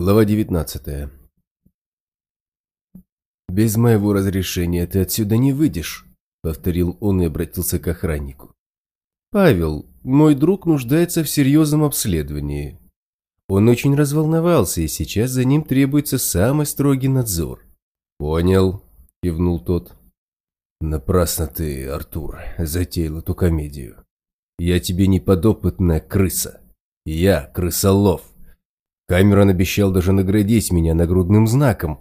Глава 19 «Без моего разрешения ты отсюда не выйдешь», — повторил он и обратился к охраннику. «Павел, мой друг нуждается в серьезном обследовании. Он очень разволновался, и сейчас за ним требуется самый строгий надзор». «Понял», — кивнул тот. «Напрасно ты, Артур, затеял эту комедию. Я тебе не подопытная крыса. Я крысолов. Камерон обещал даже наградить меня нагрудным знаком.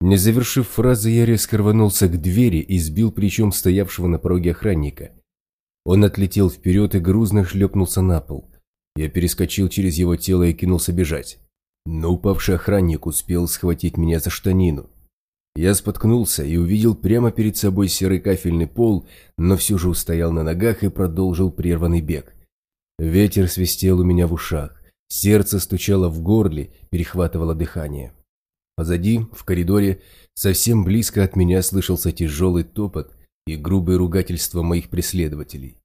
Не завершив фразы, я резко рванулся к двери и сбил причем стоявшего на пороге охранника. Он отлетел вперед и грузно шлепнулся на пол. Я перескочил через его тело и кинулся бежать. Но упавший охранник успел схватить меня за штанину. Я споткнулся и увидел прямо перед собой серый кафельный пол, но все же устоял на ногах и продолжил прерванный бег. Ветер свистел у меня в ушах, сердце стучало в горле, перехватывало дыхание. Позади, в коридоре, совсем близко от меня слышался тяжелый топот и грубые ругательства моих преследователей.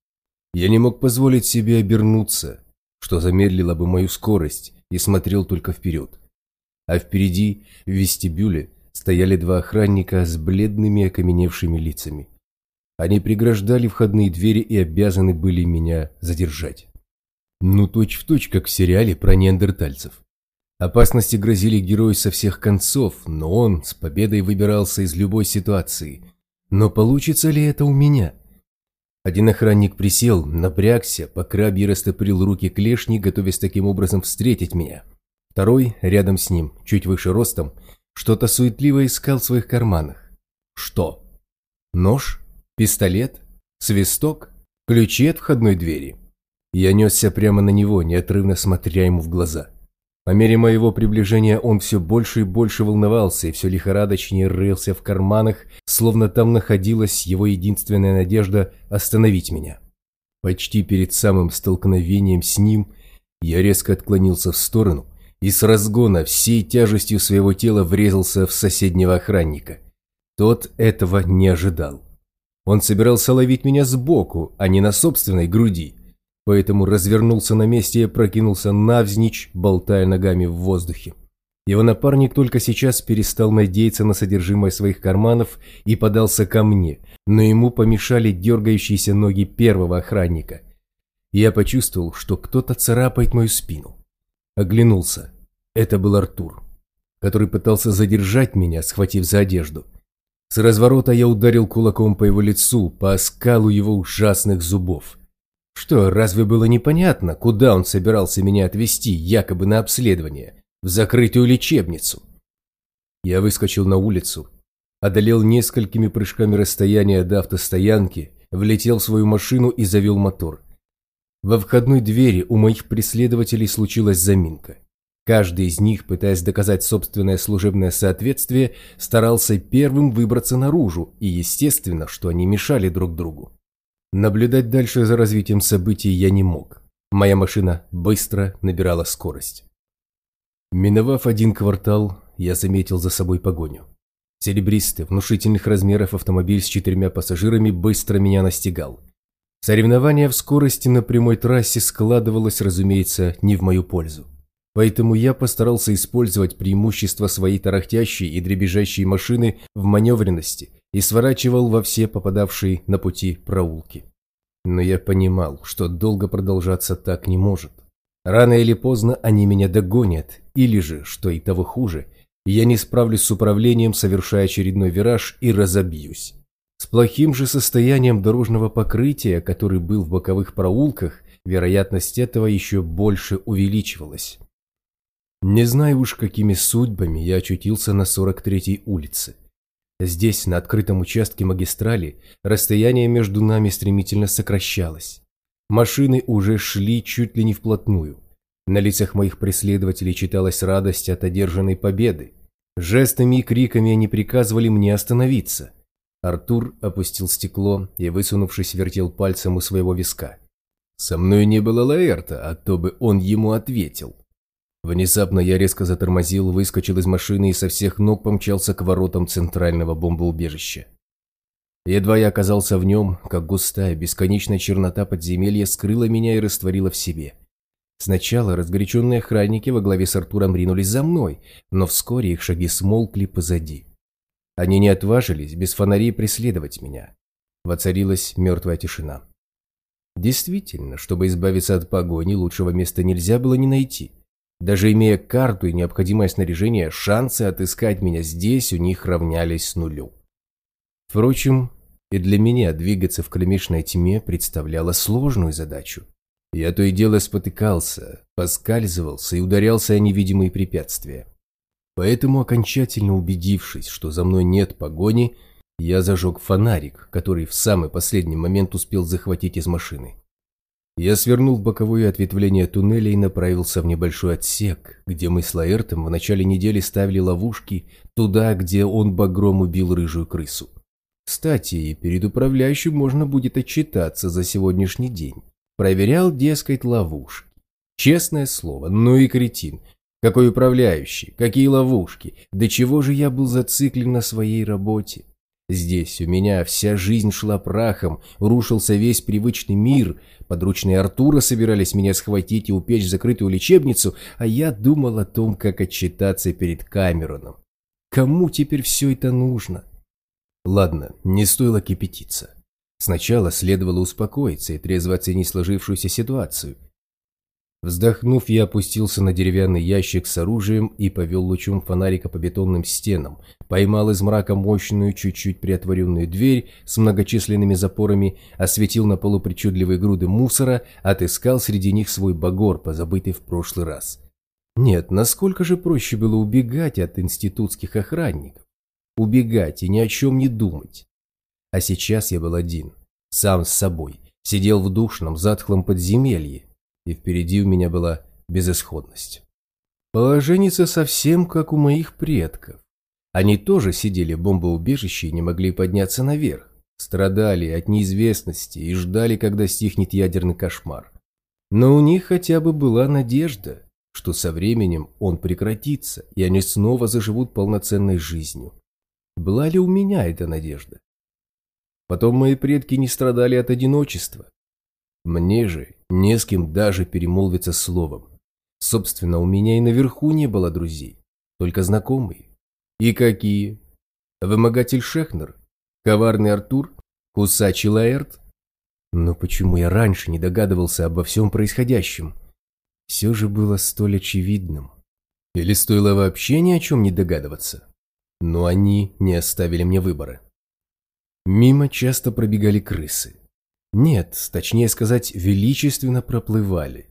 Я не мог позволить себе обернуться, что замедлило бы мою скорость, и смотрел только вперед. А впереди, в вестибюле, стояли два охранника с бледными окаменевшими лицами. Они преграждали входные двери и обязаны были меня задержать. Ну, точь-в-точь, точь, как в сериале про неандертальцев. Опасности грозили герою со всех концов, но он с победой выбирался из любой ситуации. Но получится ли это у меня? Один охранник присел, напрягся, по крабье растопырил руки клешни, готовясь таким образом встретить меня. Второй, рядом с ним, чуть выше ростом, что-то суетливо искал в своих карманах. Что? Нож? Пистолет? Свисток? Ключи от входной двери? Я несся прямо на него, неотрывно смотря ему в глаза. По мере моего приближения он все больше и больше волновался и все лихорадочнее рылся в карманах, словно там находилась его единственная надежда остановить меня. Почти перед самым столкновением с ним я резко отклонился в сторону и с разгона всей тяжестью своего тела врезался в соседнего охранника. Тот этого не ожидал. Он собирался ловить меня сбоку, а не на собственной груди, поэтому развернулся на месте и прокинулся навзничь, болтая ногами в воздухе. Его напарник только сейчас перестал надеяться на содержимое своих карманов и подался ко мне, но ему помешали дергающиеся ноги первого охранника. Я почувствовал, что кто-то царапает мою спину. Оглянулся. Это был Артур, который пытался задержать меня, схватив за одежду. С разворота я ударил кулаком по его лицу, по оскалу его ужасных зубов. Что, разве было непонятно, куда он собирался меня отвезти, якобы на обследование, в закрытую лечебницу? Я выскочил на улицу, одолел несколькими прыжками расстояние до автостоянки, влетел в свою машину и завел мотор. Во входной двери у моих преследователей случилась заминка. Каждый из них, пытаясь доказать собственное служебное соответствие, старался первым выбраться наружу, и естественно, что они мешали друг другу. Наблюдать дальше за развитием событий я не мог. Моя машина быстро набирала скорость. Миновав один квартал, я заметил за собой погоню. Серебристый, внушительных размеров автомобиль с четырьмя пассажирами быстро меня настигал. Соревнование в скорости на прямой трассе складывалось, разумеется, не в мою пользу. Поэтому я постарался использовать преимущество своей тарахтящей и дребезжащей машины в маневренности и сворачивал во все попадавшие на пути проулки. Но я понимал, что долго продолжаться так не может. Рано или поздно они меня догонят, или же, что и того хуже, я не справлюсь с управлением, совершая очередной вираж и разобьюсь. С плохим же состоянием дорожного покрытия, который был в боковых проулках, вероятность этого еще больше увеличивалась. Не знаю уж, какими судьбами я очутился на 43-й улице. Здесь, на открытом участке магистрали, расстояние между нами стремительно сокращалось. Машины уже шли чуть ли не вплотную. На лицах моих преследователей читалась радость от одержанной победы. Жестами и криками они приказывали мне остановиться. Артур опустил стекло и, высунувшись, вертел пальцем у своего виска. Со мной не было Лаэрта, а то бы он ему ответил. Внезапно я резко затормозил, выскочил из машины и со всех ног помчался к воротам центрального бомбоубежища. Едва я оказался в нем, как густая, бесконечная чернота подземелья скрыла меня и растворила в себе. Сначала разгоряченные охранники во главе с Артуром ринулись за мной, но вскоре их шаги смолкли позади. Они не отважились без фонарей преследовать меня. Воцарилась мертвая тишина. Действительно, чтобы избавиться от погони, лучшего места нельзя было не найти. Даже имея карту и необходимое снаряжение, шансы отыскать меня здесь у них равнялись нулю. Впрочем, и для меня двигаться в кромешной тьме представляло сложную задачу. Я то и дело спотыкался, поскальзывался и ударялся о невидимые препятствия. Поэтому, окончательно убедившись, что за мной нет погони, я зажег фонарик, который в самый последний момент успел захватить из машины. Я свернул в боковое ответвление туннеля и направился в небольшой отсек, где мы с Лаэртом в начале недели ставили ловушки туда, где он багром убил рыжую крысу. Кстати, перед управляющим можно будет отчитаться за сегодняшний день. Проверял, дескать, ловушки. Честное слово, ну и кретин. Какой управляющий, какие ловушки, до чего же я был зациклен на своей работе. Здесь у меня вся жизнь шла прахом, рушился весь привычный мир, подручные Артура собирались меня схватить и упечь в закрытую лечебницу, а я думал о том, как отчитаться перед Камероном. Кому теперь все это нужно? Ладно, не стоило кипятиться. Сначала следовало успокоиться и трезво оценить сложившуюся ситуацию. Вздохнув, я опустился на деревянный ящик с оружием и повел лучом фонарика по бетонным стенам, поймал из мрака мощную, чуть-чуть приотворенную дверь с многочисленными запорами, осветил на полу причудливые груды мусора, отыскал среди них свой багор, позабытый в прошлый раз. Нет, насколько же проще было убегать от институтских охранников. Убегать и ни о чем не думать. А сейчас я был один, сам с собой, сидел в душном, затхлом подземелье, и впереди у меня была безысходность. Положение совсем как у моих предков. Они тоже сидели в бомбоубежище и не могли подняться наверх, страдали от неизвестности и ждали, когда стихнет ядерный кошмар. Но у них хотя бы была надежда, что со временем он прекратится, и они снова заживут полноценной жизнью. Была ли у меня эта надежда? Потом мои предки не страдали от одиночества. Мне же не с кем даже перемолвиться словом. Собственно, у меня и наверху не было друзей, только знакомые. И какие? Вымогатель Шехнер? Коварный Артур? Кусачий Лаэрт? Но почему я раньше не догадывался обо всем происходящем? Все же было столь очевидным. Или стоило вообще ни о чем не догадываться? Но они не оставили мне выбора. Мимо часто пробегали крысы. Нет, точнее сказать, величественно проплывали.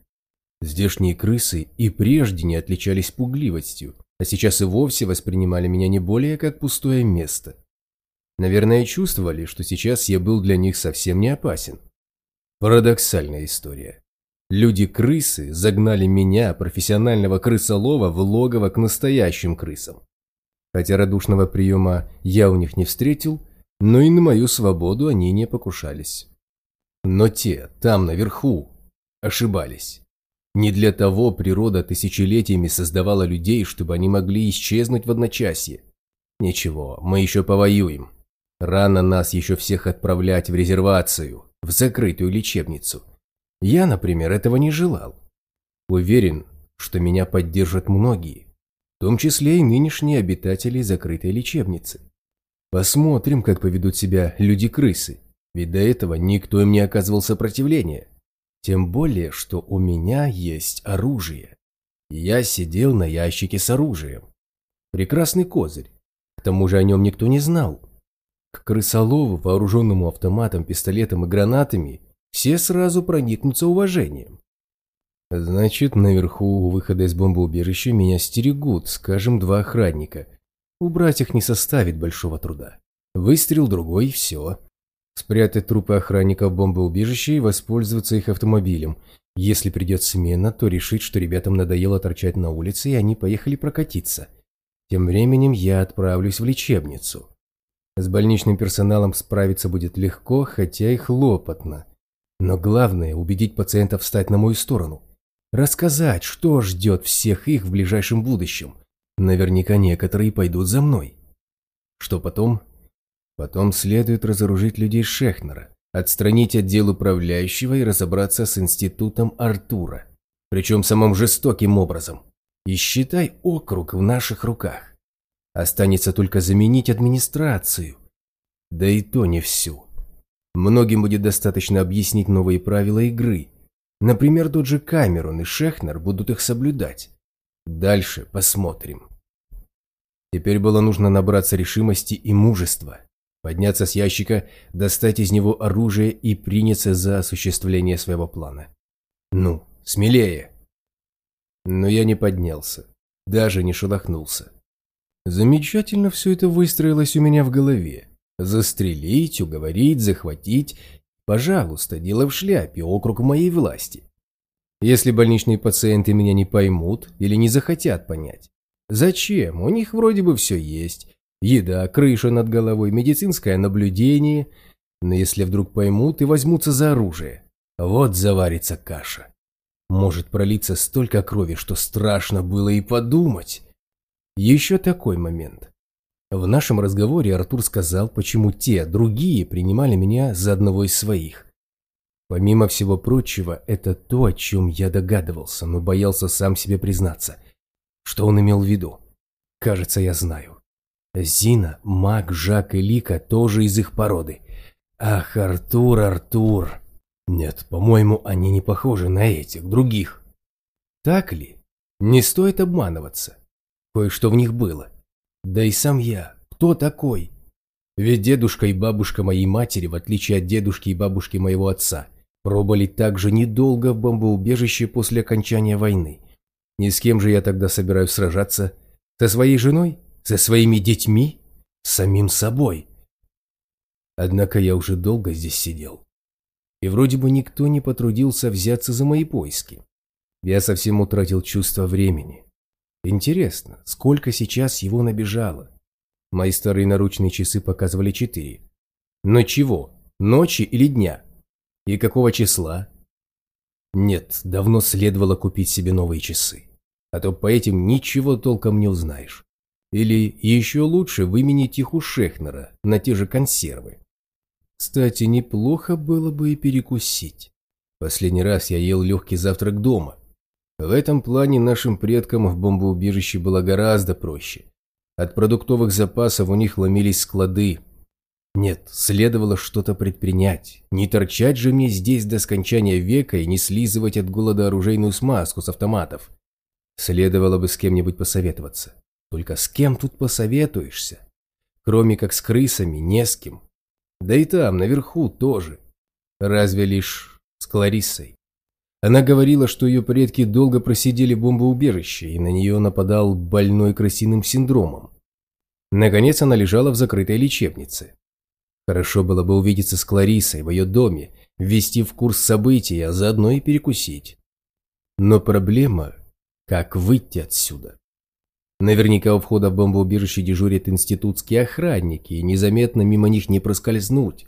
Здешние крысы и прежде не отличались пугливостью, а сейчас и вовсе воспринимали меня не более как пустое место. Наверное, чувствовали, что сейчас я был для них совсем не опасен. Парадоксальная история. Люди-крысы загнали меня, профессионального крысолова, в логово к настоящим крысам. Хотя радушного приема я у них не встретил, но и на мою свободу они не покушались. Но те, там наверху, ошибались. Не для того природа тысячелетиями создавала людей, чтобы они могли исчезнуть в одночасье. Ничего, мы еще повоюем. Рано нас еще всех отправлять в резервацию, в закрытую лечебницу. Я, например, этого не желал. Уверен, что меня поддержат многие, в том числе и нынешние обитатели закрытой лечебницы. Посмотрим, как поведут себя люди-крысы, ведь до этого никто им не оказывал сопротивления. Тем более, что у меня есть оружие. Я сидел на ящике с оружием. Прекрасный козырь. К тому же о нем никто не знал. К крысолову, вооруженному автоматом, пистолетом и гранатами, все сразу проникнутся уважением. Значит, наверху у выхода из бомбоубежища меня стерегут, скажем, два охранника, Убрать их не составит большого труда. Выстрел другой и все. Спрятать трупы охранников в бомбоубежище и воспользоваться их автомобилем. Если придет смена, то решить, что ребятам надоело торчать на улице, и они поехали прокатиться. Тем временем я отправлюсь в лечебницу. С больничным персоналом справиться будет легко, хотя и хлопотно. Но главное – убедить пациентов встать на мою сторону. Рассказать, что ждет всех их в ближайшем будущем. Наверняка некоторые пойдут за мной. Что потом? Потом следует разоружить людей Шехнера, отстранить отдел управляющего и разобраться с институтом Артура. причем самым жестоким образом. И считай округ в наших руках. Останется только заменить администрацию. Да и то не всю. Многим будет достаточно объяснить новые правила игры. Например, тот же Камерон и Шехнер будут их соблюдать. Дальше посмотрим. Теперь было нужно набраться решимости и мужества, подняться с ящика, достать из него оружие и приняться за осуществление своего плана. Ну, смелее! Но я не поднялся, даже не шелохнулся. Замечательно все это выстроилось у меня в голове. Застрелить, уговорить, захватить. Пожалуйста, дело в шляпе, округ моей власти. Если больничные пациенты меня не поймут или не захотят понять. Зачем? У них вроде бы все есть. Еда, крыша над головой, медицинское наблюдение. Но если вдруг поймут и возьмутся за оружие, вот заварится каша. Может пролиться столько крови, что страшно было и подумать. Еще такой момент. В нашем разговоре Артур сказал, почему те, другие, принимали меня за одного из своих. Помимо всего прочего, это то, о чем я догадывался, но боялся сам себе признаться. Что он имел в виду? Кажется, я знаю. Зина, Мак, Жак и Лика тоже из их породы. Ах, Артур, Артур. Нет, по-моему, они не похожи на этих, других. Так ли? Не стоит обманываться. Кое-что в них было. Да и сам я. Кто такой? Ведь дедушка и бабушка моей матери, в отличие от дедушки и бабушки моего отца, пробыли также недолго в бомбоубежище после окончания войны. Ни с кем же я тогда собираюсь сражаться? Со своей женой? Со своими детьми? С самим собой? Однако я уже долго здесь сидел. И вроде бы никто не потрудился взяться за мои поиски. Я совсем утратил чувство времени. Интересно, сколько сейчас его набежало? Мои старые наручные часы показывали четыре. Но чего? Ночи или дня? И какого числа? Нет, давно следовало купить себе новые часы. А то по этим ничего толком не узнаешь. Или еще лучше выменить их у Шехнера на те же консервы. Кстати, неплохо было бы и перекусить. Последний раз я ел легкий завтрак дома, в этом плане нашим предкам в бомбоубежище было гораздо проще. От продуктовых запасов у них ломились склады. Нет, следовало что-то предпринять. Не торчать же мне здесь до скончания века и не слизывать от голода оружейную смазку с автоматов. Следовало бы с кем-нибудь посоветоваться. Только с кем тут посоветуешься? Кроме как с крысами, не с кем. Да и там, наверху, тоже. Разве лишь с Клариссой. Она говорила, что ее предки долго просидели в бомбоубежище, и на нее нападал больной крысиным синдромом. Наконец она лежала в закрытой лечебнице. Хорошо было бы увидеться с Кларисой в ее доме, ввести в курс событий, а заодно и перекусить. Но проблема – как выйти отсюда? Наверняка у входа в бомбоубежище дежурят институтские охранники, и незаметно мимо них не проскользнуть.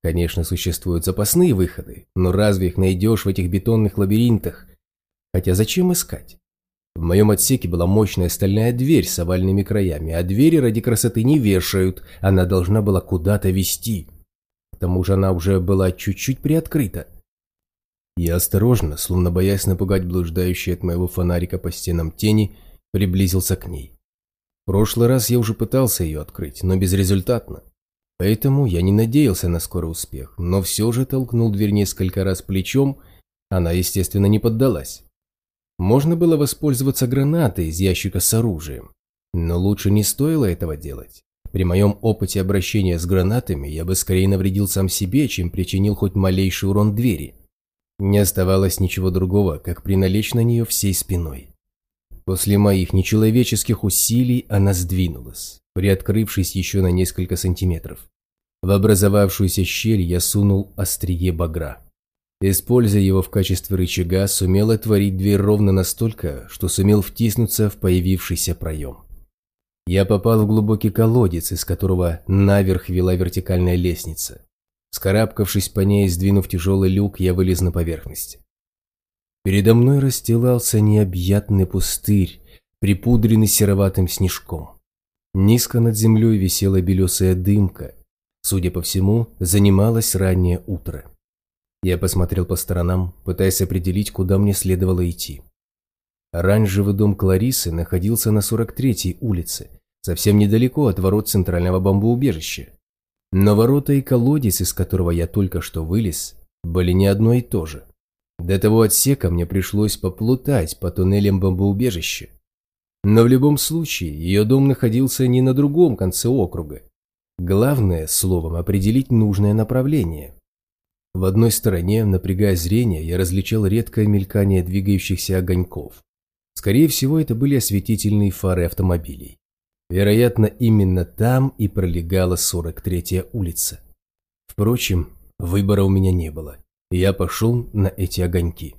Конечно, существуют запасные выходы, но разве их найдешь в этих бетонных лабиринтах? Хотя зачем искать? В моем отсеке была мощная стальная дверь с овальными краями, а двери ради красоты не вешают, она должна была куда-то вести. К тому же она уже была чуть-чуть приоткрыта. Я осторожно, словно боясь напугать блуждающие от моего фонарика по стенам тени, приблизился к ней. В прошлый раз я уже пытался ее открыть, но безрезультатно. Поэтому я не надеялся на скорый успех, но все же толкнул дверь несколько раз плечом, она, естественно, не поддалась. Можно было воспользоваться гранатой из ящика с оружием, но лучше не стоило этого делать. При моем опыте обращения с гранатами я бы скорее навредил сам себе, чем причинил хоть малейший урон двери. Не оставалось ничего другого, как приналечь на нее всей спиной. После моих нечеловеческих усилий она сдвинулась приоткрывшись еще на несколько сантиметров. В образовавшуюся щель я сунул острие багра. Используя его в качестве рычага, сумел отворить дверь ровно настолько, что сумел втиснуться в появившийся проем. Я попал в глубокий колодец, из которого наверх вела вертикальная лестница. Скарабкавшись по ней и сдвинув тяжелый люк, я вылез на поверхность. Передо мной расстилался необъятный пустырь, припудренный сероватым снежком. Низко над землей висела белесая дымка. Судя по всему, занималось раннее утро. Я посмотрел по сторонам, пытаясь определить, куда мне следовало идти. Оранжевый дом Кларисы находился на 43-й улице, совсем недалеко от ворот центрального бомбоубежища. Но ворота и колодец, из которого я только что вылез, были не одно и то же. До того отсека мне пришлось поплутать по туннелям бомбоубежища. Но в любом случае, ее дом находился не на другом конце округа. Главное, словом, определить нужное направление. В одной стороне, напрягая зрение, я различал редкое мелькание двигающихся огоньков. Скорее всего, это были осветительные фары автомобилей. Вероятно, именно там и пролегала 43-я улица. Впрочем, выбора у меня не было, я пошел на эти огоньки.